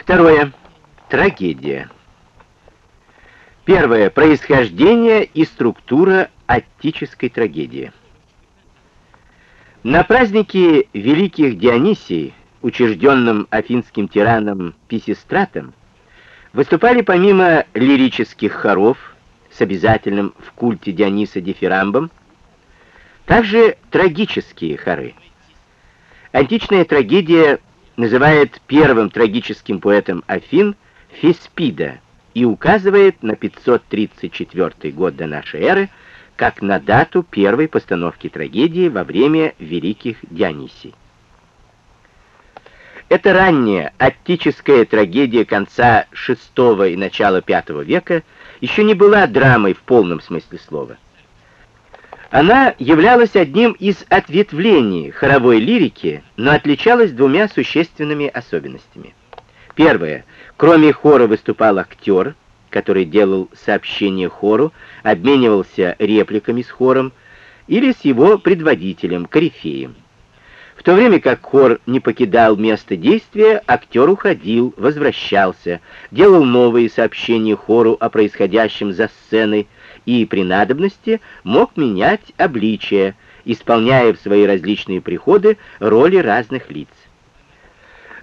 Второе. Трагедия. Первое. Происхождение и структура аттической трагедии. На празднике великих Дионисий, учрежденном афинским тираном Писистратом, выступали помимо лирических хоров с обязательным в культе Диониса дифирамбом, также трагические хоры. Античная трагедия называет первым трагическим поэтом Афин Феспида и указывает на 534 год до нашей эры как на дату первой постановки трагедии во время Великих Дионисий. Эта ранняя аттическая трагедия конца VI и начала V века еще не была драмой в полном смысле слова. Она являлась одним из ответвлений хоровой лирики, но отличалась двумя существенными особенностями. Первое. Кроме хора выступал актер, который делал сообщение хору, обменивался репликами с хором или с его предводителем, корифеем. В то время как хор не покидал место действия, актер уходил, возвращался, делал новые сообщения хору о происходящем за сценой, и при надобности мог менять обличие, исполняя в свои различные приходы роли разных лиц.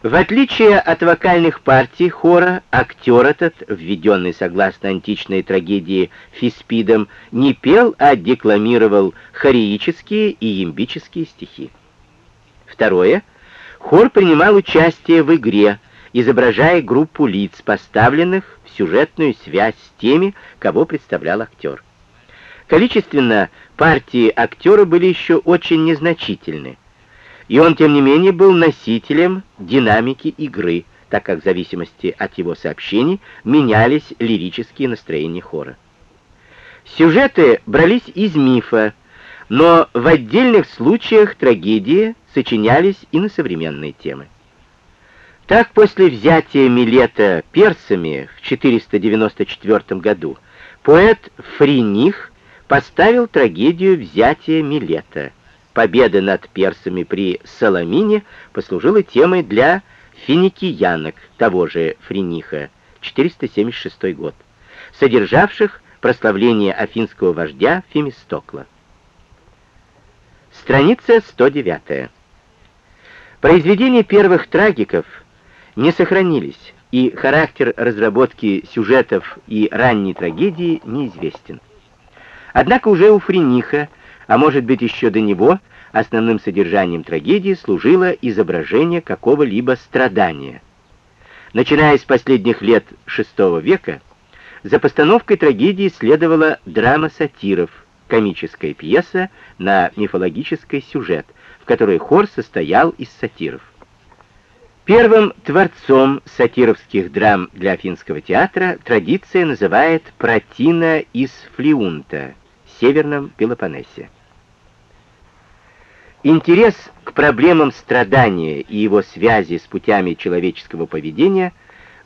В отличие от вокальных партий хора, актер этот, введенный согласно античной трагедии Фиспидом, не пел, а декламировал хореические и ямбические стихи. Второе. Хор принимал участие в игре, изображая группу лиц, поставленных сюжетную связь с теми, кого представлял актер. Количественно партии актера были еще очень незначительны, и он, тем не менее, был носителем динамики игры, так как в зависимости от его сообщений менялись лирические настроения хора. Сюжеты брались из мифа, но в отдельных случаях трагедии сочинялись и на современные темы. Так, после взятия Милета персами в 494 году, поэт Фриних поставил трагедию взятия Милета. Победа над персами при Саламине послужила темой для финикиянок того же Фриниха, 476 год, содержавших прославление афинского вождя Фемистокла. Страница 109. Произведения первых трагиков — не сохранились, и характер разработки сюжетов и ранней трагедии неизвестен. Однако уже у Фриниха, а может быть еще до него, основным содержанием трагедии служило изображение какого-либо страдания. Начиная с последних лет VI века, за постановкой трагедии следовала драма сатиров, комическая пьеса на мифологический сюжет, в которой хор состоял из сатиров. Первым творцом сатировских драм для афинского театра традиция называет Протина из Флиунта, северном Пелопоннесе. Интерес к проблемам страдания и его связи с путями человеческого поведения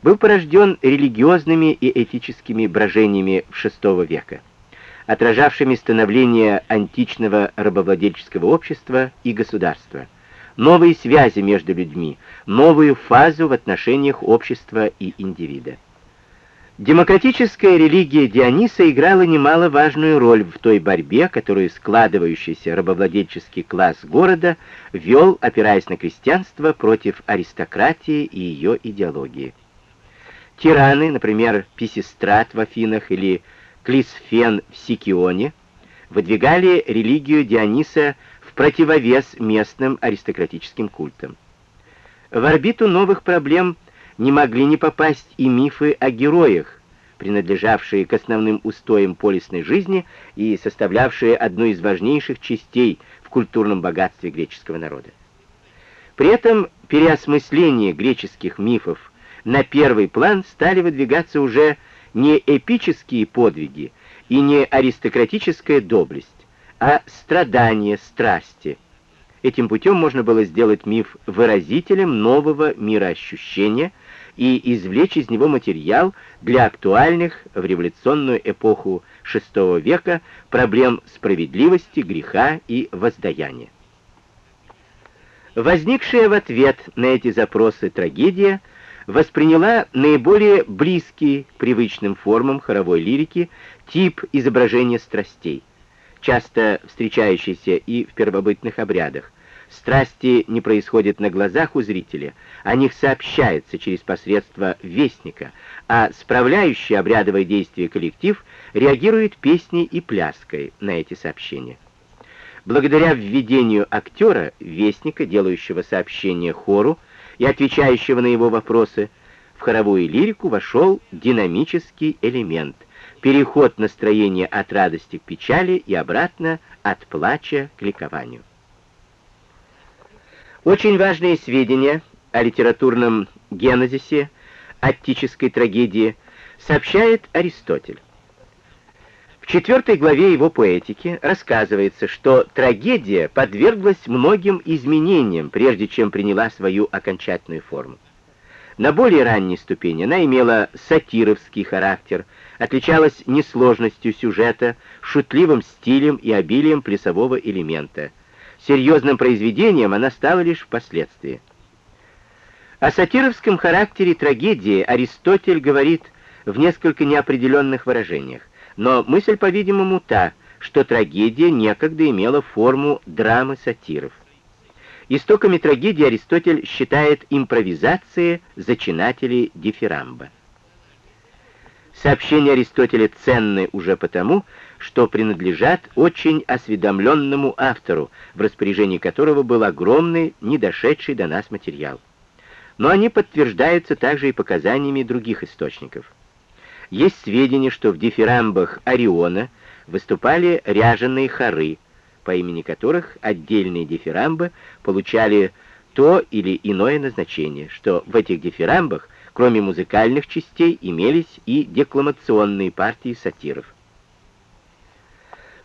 был порожден религиозными и этическими брожениями VI века, отражавшими становление античного рабовладельческого общества и государства – новые связи между людьми, новую фазу в отношениях общества и индивида. Демократическая религия Диониса играла немаловажную роль в той борьбе, которую складывающийся рабовладельческий класс города вел, опираясь на крестьянство, против аристократии и ее идеологии. Тираны, например, Писистрат в Афинах или Клисфен в Сикионе, выдвигали религию Диониса в противовес местным аристократическим культам. В орбиту новых проблем не могли не попасть и мифы о героях, принадлежавшие к основным устоям полисной жизни и составлявшие одну из важнейших частей в культурном богатстве греческого народа. При этом переосмысление греческих мифов на первый план стали выдвигаться уже не эпические подвиги и не аристократическая доблесть, а страдания, страсти. Этим путем можно было сделать миф выразителем нового мироощущения и извлечь из него материал для актуальных в революционную эпоху VI века проблем справедливости, греха и воздаяния. Возникшая в ответ на эти запросы трагедия восприняла наиболее близкий к привычным формам хоровой лирики тип изображения страстей, часто встречающийся и в первобытных обрядах. Страсти не происходят на глазах у зрителя, о них сообщается через посредство вестника, а справляющий обрядовое действие коллектив реагирует песней и пляской на эти сообщения. Благодаря введению актера, вестника, делающего сообщение хору и отвечающего на его вопросы, в хоровую лирику вошел динамический элемент, переход настроения от радости к печали и обратно от плача к ликованию. Очень важные сведения о литературном генезисе аттической трагедии сообщает Аристотель. В четвертой главе его поэтики рассказывается, что трагедия подверглась многим изменениям, прежде чем приняла свою окончательную форму. На более ранней ступени она имела сатировский характер, отличалась несложностью сюжета, шутливым стилем и обилием плясового элемента. Серьезным произведением она стала лишь впоследствии. О сатировском характере трагедии Аристотель говорит в несколько неопределенных выражениях. Но мысль, по-видимому, та, что трагедия некогда имела форму драмы сатиров. Истоками трагедии Аристотель считает импровизации зачинателей дифирамба. Сообщения Аристотеля ценны уже потому, что принадлежат очень осведомленному автору, в распоряжении которого был огромный, не дошедший до нас материал. Но они подтверждаются также и показаниями других источников. Есть сведения, что в дифирамбах Ориона выступали ряженые хоры, по имени которых отдельные дифирамбы получали то или иное назначение, что в этих дифирамбах, кроме музыкальных частей, имелись и декламационные партии сатиров.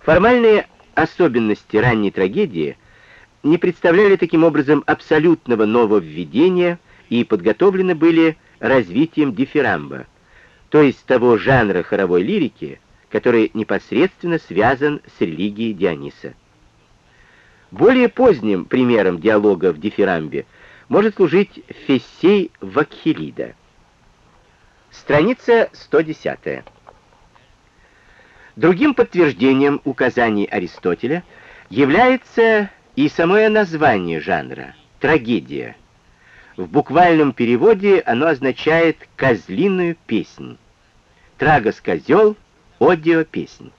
Формальные особенности ранней трагедии не представляли таким образом абсолютного нововведения и подготовлены были развитием дифирамба, то есть того жанра хоровой лирики, который непосредственно связан с религией Диониса. Более поздним примером диалога в дифирамбе может служить Фессей Вакхилида. Страница 110. Другим подтверждением указаний Аристотеля является и самое название жанра — трагедия — в буквальном переводе оно означает «козлиную песнь». Трагос — козел, одио — песнь.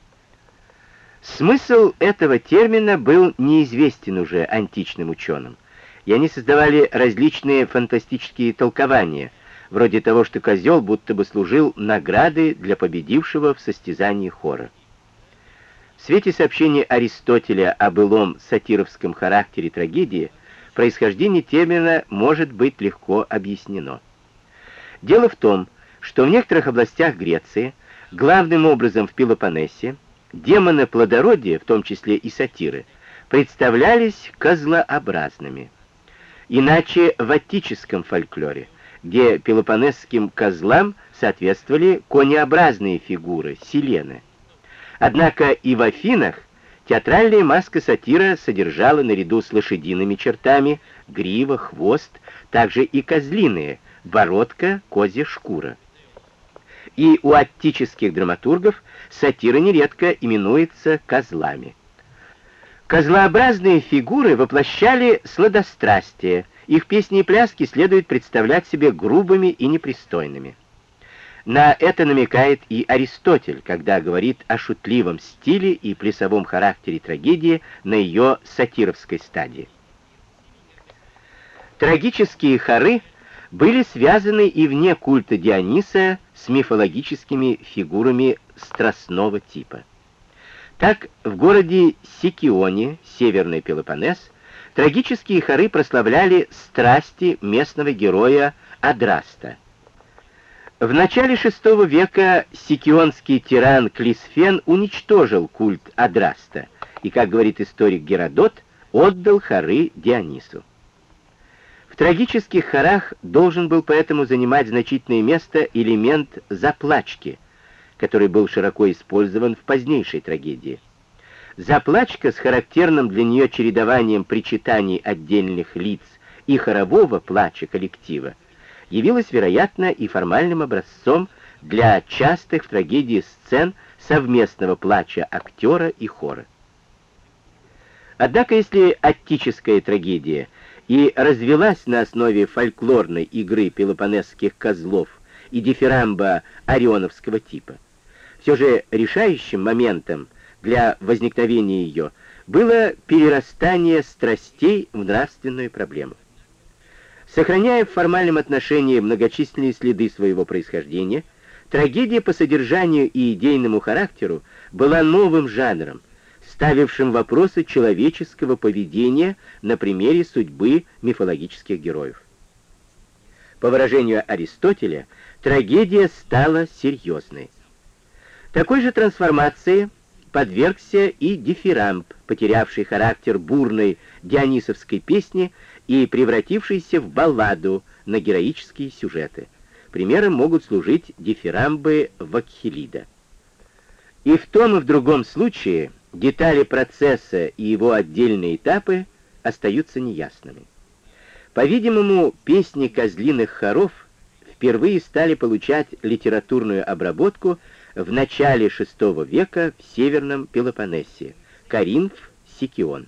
Смысл этого термина был неизвестен уже античным ученым, и они создавали различные фантастические толкования, вроде того, что козел будто бы служил наградой для победившего в состязании хора. В свете сообщения Аристотеля о былом сатировском характере трагедии происхождение термина может быть легко объяснено. Дело в том, что в некоторых областях Греции, главным образом в Пелопоннесе, демоны плодородия, в том числе и сатиры, представлялись козлообразными. Иначе в аттическом фольклоре, где пелопонесским козлам соответствовали конеобразные фигуры, селены. Однако и в Афинах Театральная маска сатира содержала наряду с лошадиными чертами грива, хвост, также и козлиные, бородка, козья шкура. И у аттических драматургов сатира нередко именуется козлами. Козлообразные фигуры воплощали сладострастие, их песни и пляски следует представлять себе грубыми и непристойными. На это намекает и Аристотель, когда говорит о шутливом стиле и плясовом характере трагедии на ее сатировской стадии. Трагические хоры были связаны и вне культа Диониса с мифологическими фигурами страстного типа. Так, в городе Сикионе, Северный Пелопоннес, трагические хоры прославляли страсти местного героя Адраста – в начале VI века сикионский тиран Клисфен уничтожил культ Адраста и, как говорит историк Геродот, отдал хоры Дионису. Трагических хорах должен был поэтому занимать значительное место элемент заплачки, который был широко использован в позднейшей трагедии. Заплачка с характерным для нее чередованием причитаний отдельных лиц и хорового плача коллектива явилась, вероятно, и формальным образцом для частых в трагедии сцен совместного плача актера и хора. Однако, если аттическая трагедия и развелась на основе фольклорной игры пелопонесских козлов и дифирамба орионовского типа, все же решающим моментом для возникновения ее было перерастание страстей в нравственную проблему. Сохраняя в формальном отношении многочисленные следы своего происхождения, трагедия по содержанию и идейному характеру была новым жанром, ставившим вопросы человеческого поведения на примере судьбы мифологических героев. По выражению Аристотеля, трагедия стала серьезной. Такой же трансформации подвергся и дифирамб, потерявший характер бурной дионисовской песни и превратившийся в балладу на героические сюжеты. Примером могут служить дифирамбы Вакхилида. И в том и в другом случае детали процесса и его отдельные этапы остаются неясными. По-видимому, песни козлиных хоров впервые стали получать литературную обработку в начале VI века в Северном Пелопоннесе, Каринф, Сикион.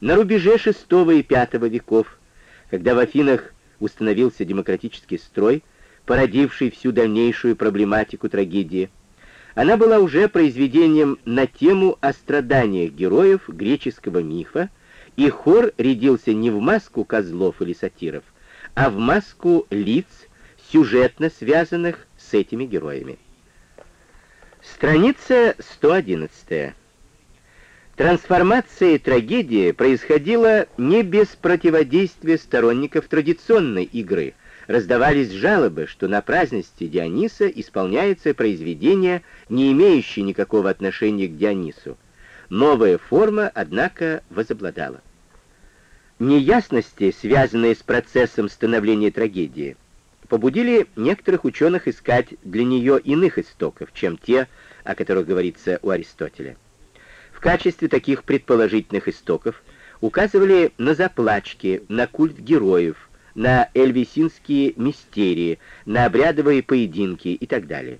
На рубеже VI и V веков, когда в Афинах установился демократический строй, породивший всю дальнейшую проблематику трагедии, она была уже произведением на тему о страданиях героев греческого мифа, и хор рядился не в маску козлов или сатиров, а в маску лиц, сюжетно связанных с этими героями. Страница 111. Трансформация трагедии происходила не без противодействия сторонников традиционной игры. Раздавались жалобы, что на праздности Диониса исполняется произведение, не имеющее никакого отношения к Дионису. Новая форма, однако, возобладала. Неясности, связанные с процессом становления трагедии, побудили некоторых ученых искать для нее иных истоков, чем те, о которых говорится у Аристотеля. В качестве таких предположительных истоков указывали на заплачки, на культ героев, на эльвисинские мистерии, на обрядовые поединки и так далее.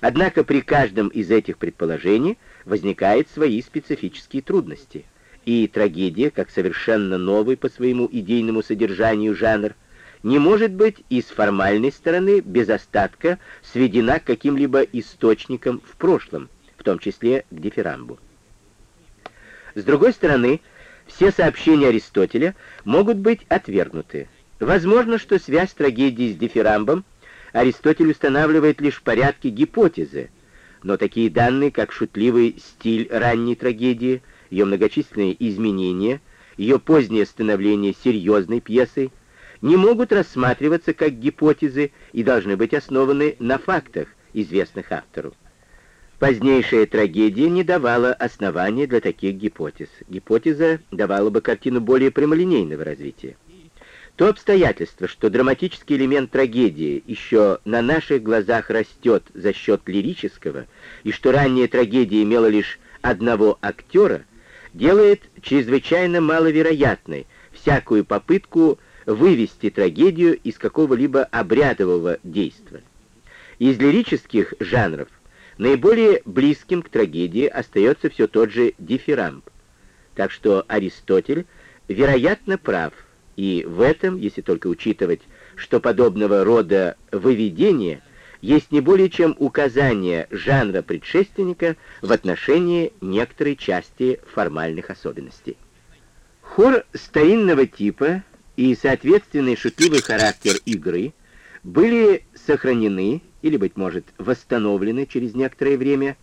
Однако при каждом из этих предположений возникают свои специфические трудности, и трагедия, как совершенно новый по своему идейному содержанию жанр, не может быть и с формальной стороны без остатка сведена к каким-либо источникам в прошлом, в том числе к дифирамбу. С другой стороны, все сообщения Аристотеля могут быть отвергнуты. Возможно, что связь трагедии с дифирамбом Аристотель устанавливает лишь в порядке гипотезы, но такие данные, как шутливый стиль ранней трагедии, ее многочисленные изменения, ее позднее становление серьезной пьесой, не могут рассматриваться как гипотезы и должны быть основаны на фактах, известных автору. Позднейшая трагедия не давала основания для таких гипотез. Гипотеза давала бы картину более прямолинейного развития. То обстоятельство, что драматический элемент трагедии еще на наших глазах растет за счет лирического, и что ранняя трагедия имела лишь одного актера, делает чрезвычайно маловероятной всякую попытку вывести трагедию из какого-либо обрядового действия. Из лирических жанров наиболее близким к трагедии остается все тот же дифирамб. Так что Аристотель, вероятно, прав, и в этом, если только учитывать, что подобного рода выведение есть не более чем указание жанра предшественника в отношении некоторой части формальных особенностей. Хор старинного типа и соответственный шутливый характер игры были сохранены или, быть может, восстановлены через некоторое время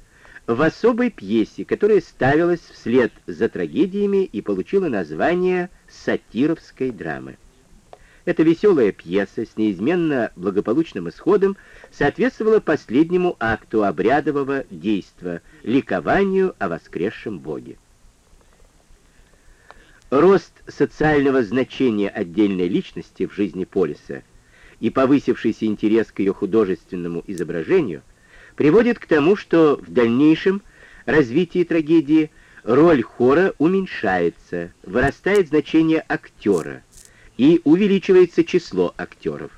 в особой пьесе, которая ставилась вслед за трагедиями и получила название сатировской драмы. Эта веселая пьеса с неизменно благополучным исходом соответствовала последнему акту обрядового действа — ликованию о воскресшем Боге. Рост социального значения отдельной личности в жизни Полиса и повысившийся интерес к ее художественному изображению приводит к тому, что в дальнейшем развитии трагедии роль хора уменьшается, вырастает значение актера, и увеличивается число актеров,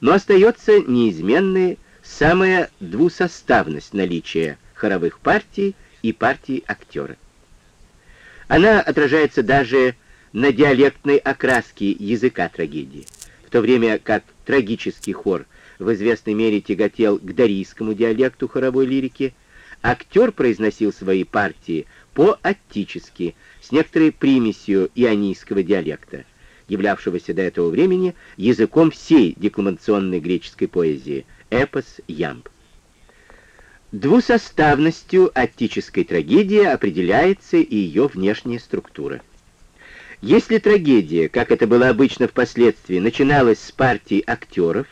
но остается неизменной самая двусоставность наличия хоровых партий и партий актера. Она отражается даже на диалектной окраске языка трагедии, в то время как трагический хор в известной мере тяготел к дарийскому диалекту хоровой лирики, актер произносил свои партии по-аттически, с некоторой примесью ионийского диалекта, являвшегося до этого времени языком всей декламационной греческой поэзии, эпос ямб. Двусоставностью аттической трагедии определяется и ее внешняя структура. Если трагедия, как это было обычно впоследствии, начиналась с партий актеров,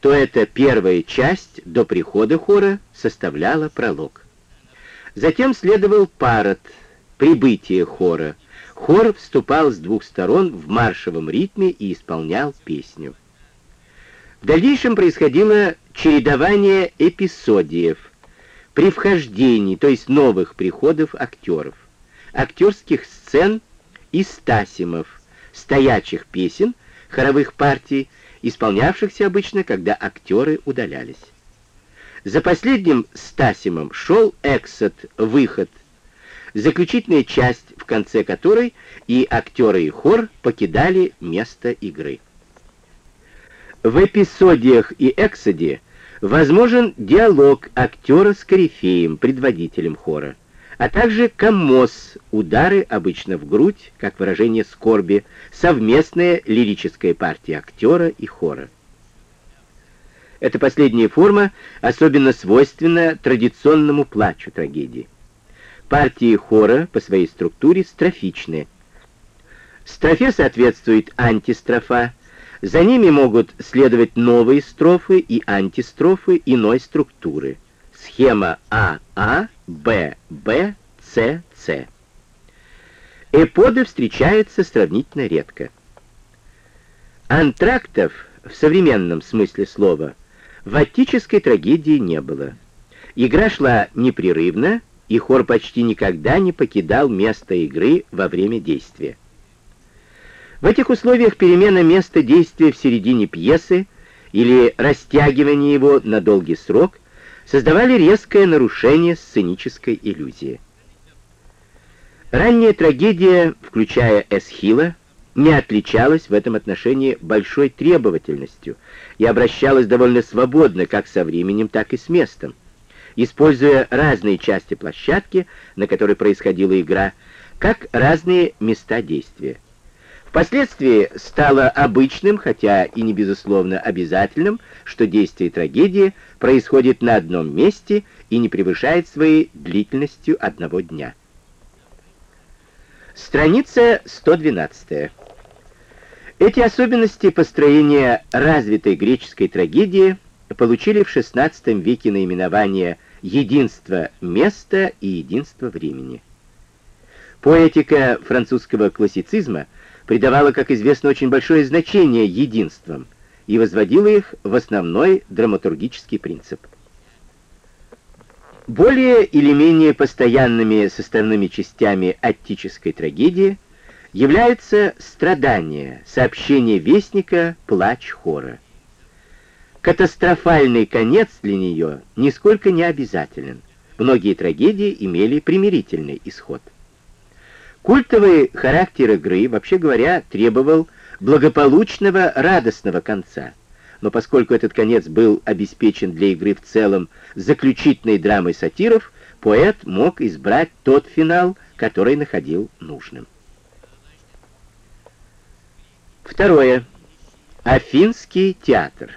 то эта первая часть до прихода хора составляла пролог. Затем следовал парад, прибытие хора. Хор вступал с двух сторон в маршевом ритме и исполнял песню. В дальнейшем происходило чередование эпизодиев, при вхождении, то есть новых приходов актеров, актерских сцен и стасимов, стоячих песен, хоровых партий, исполнявшихся обычно, когда актеры удалялись. За последним стасимом шел эксод, выход, заключительная часть, в конце которой и актеры, и хор покидали место игры. В эпизодиях и эксоде возможен диалог актера с корифеем, предводителем хора, а также коммоз, удары обычно в грудь, как выражение скорби, совместная лирическая партия актера и хора. Эта последняя форма особенно свойственна традиционному плачу трагедии. Партии хора по своей структуре строфичны. Строфе соответствует антистрофа, за ними могут следовать новые строфы и антистрофы иной структуры. Схема АА, Б, Б, С, С. Эподы встречаются сравнительно редко. Антрактов в современном смысле слова в аттической трагедии не было. Игра шла непрерывно, и хор почти никогда не покидал место игры во время действия. В этих условиях перемена места действия в середине пьесы или растягивание его на долгий срок создавали резкое нарушение сценической иллюзии. Ранняя трагедия, включая Эсхила, не отличалась в этом отношении большой требовательностью и обращалась довольно свободно как со временем, так и с местом, используя разные части площадки, на которой происходила игра, как разные места действия. Впоследствии стало обычным, хотя и не безусловно обязательным, что действие трагедии происходит на одном месте и не превышает своей длительностью одного дня. Страница 112. Эти особенности построения развитой греческой трагедии получили в XVI веке наименование «единство места» и «единство времени». Поэтика французского классицизма – придавала, как известно, очень большое значение единствам и возводила их в основной драматургический принцип. Более или менее постоянными составными частями аттической трагедии являются страдания, сообщение вестника, плач хора. Катастрофальный конец для нее нисколько не обязателен. Многие трагедии имели примирительный исход. Культовый характер игры, вообще говоря, требовал благополучного, радостного конца. Но поскольку этот конец был обеспечен для игры в целом заключительной драмой сатиров, поэт мог избрать тот финал, который находил нужным. Второе. Афинский театр.